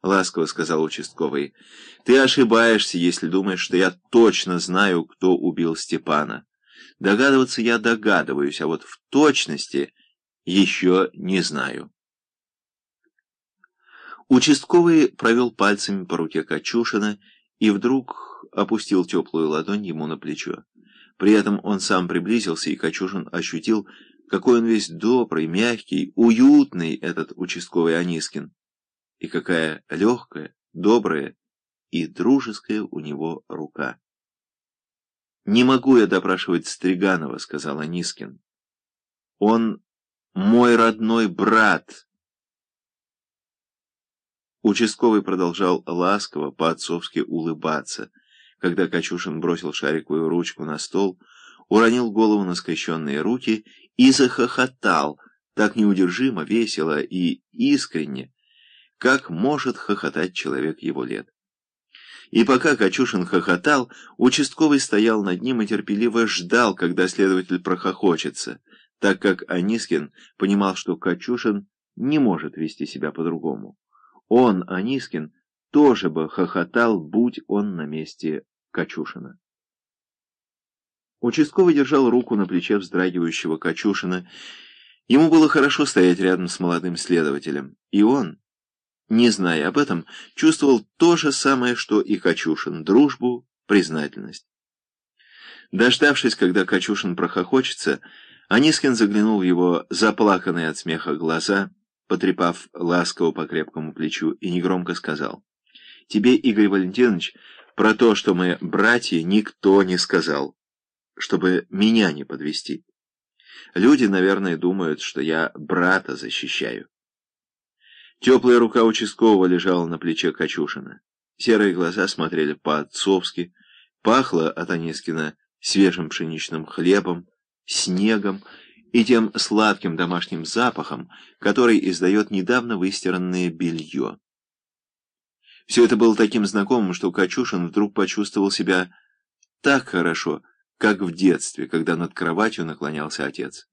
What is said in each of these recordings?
— ласково сказал участковый. «Ты ошибаешься, если думаешь, что я точно знаю, кто убил Степана. Догадываться я догадываюсь, а вот в точности еще не знаю». Участковый провел пальцами по руке Качушина и вдруг опустил теплую ладонь ему на плечо. При этом он сам приблизился, и Качушин ощутил, какой он весь добрый, мягкий, уютный этот участковый Анискин и какая легкая, добрая и дружеская у него рука. «Не могу я допрашивать Стриганова», — сказал Анискин. «Он мой родной брат». Участковый продолжал ласково, по-отцовски улыбаться, когда Качушин бросил шариковую ручку на стол, уронил голову на скрещенные руки и захохотал, так неудержимо, весело и искренне, как может хохотать человек его лет. И пока Качушин хохотал, участковый стоял над ним и терпеливо ждал, когда следователь прохохочется, так как Анискин понимал, что Качушин не может вести себя по-другому. Он, Анискин, тоже бы хохотал, будь он на месте Качушина. Участковый держал руку на плече вздрагивающего Качушина. Ему было хорошо стоять рядом с молодым следователем. И он, не зная об этом, чувствовал то же самое, что и Качушин — дружбу, признательность. Дождавшись, когда Качушин прохохочется, Анискин заглянул в его заплаканные от смеха глаза, потрепав ласково по крепкому плечу, и негромко сказал, «Тебе, Игорь Валентинович, про то, что мы братья, никто не сказал, чтобы меня не подвести. Люди, наверное, думают, что я брата защищаю». Теплая рука участкового лежала на плече Качушина. Серые глаза смотрели по-отцовски. Пахло от Анискина свежим пшеничным хлебом, снегом и тем сладким домашним запахом, который издает недавно выстиранное белье. Все это было таким знакомым, что Качушин вдруг почувствовал себя так хорошо, как в детстве, когда над кроватью наклонялся отец.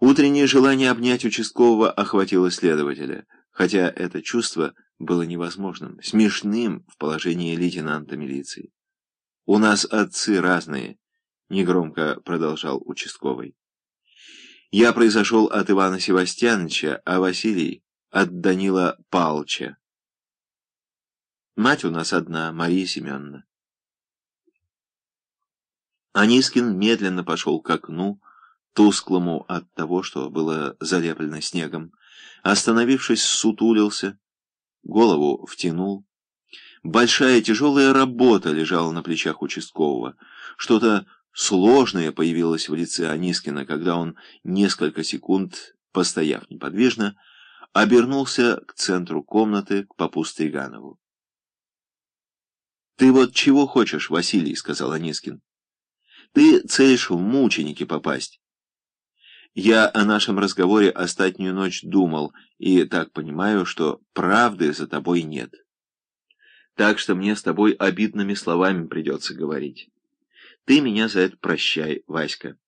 Утреннее желание обнять участкового охватило следователя, хотя это чувство было невозможным, смешным в положении лейтенанта милиции. «У нас отцы разные», — негромко продолжал участковый. «Я произошел от Ивана Севастьяновича, а Василий — от Данила Палча. Мать у нас одна, Мария Семеновна». Анискин медленно пошел к окну, тусклому от того, что было залеплено снегом. Остановившись, сутулился, голову втянул. Большая тяжелая работа лежала на плечах участкового. Что-то сложное появилось в лице Анискина, когда он, несколько секунд постояв неподвижно, обернулся к центру комнаты, к попу Стриганову. «Ты вот чего хочешь, Василий?» — сказал Анискин. «Ты целишь в мученики попасть». Я о нашем разговоре остатнюю ночь думал, и так понимаю, что правды за тобой нет. Так что мне с тобой обидными словами придется говорить. Ты меня за это прощай, Васька.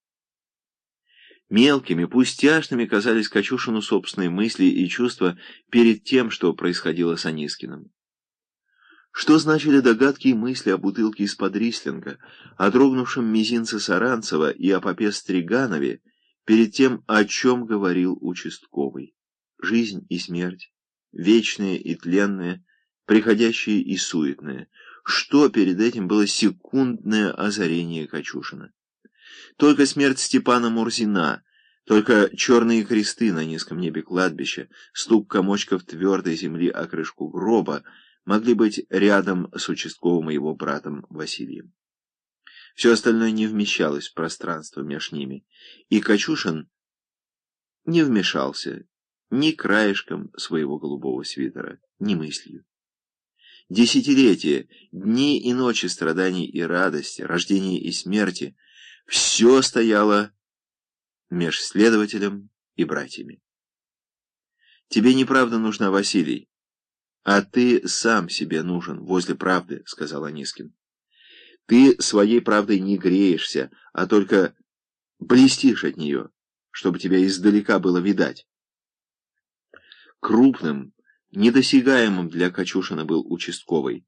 Мелкими, пустяшными казались Качушину собственные мысли и чувства перед тем, что происходило с Анискиным. Что значили догадки и мысли о бутылке из-под рислинга, о дрогнувшем мизинце Саранцева и о попе Стриганове, перед тем, о чем говорил участковый. Жизнь и смерть, вечное и тленное, приходящее и суетное. Что перед этим было секундное озарение Качушина? Только смерть Степана Мурзина, только черные кресты на низком небе кладбища, стук комочков твердой земли о крышку гроба могли быть рядом с участковым его братом Василием. Все остальное не вмещалось в пространство между ними, и Качушин не вмешался ни краешком своего голубого свитера, ни мыслью. Десятилетия, дни и ночи страданий и радости, рождения и смерти — все стояло меж следователем и братьями. «Тебе неправда нужна, Василий, а ты сам себе нужен возле правды», — сказал Анискин. Ты своей правдой не греешься, а только блестишь от нее, чтобы тебя издалека было видать. Крупным, Недосягаемым для Качушина был участковый.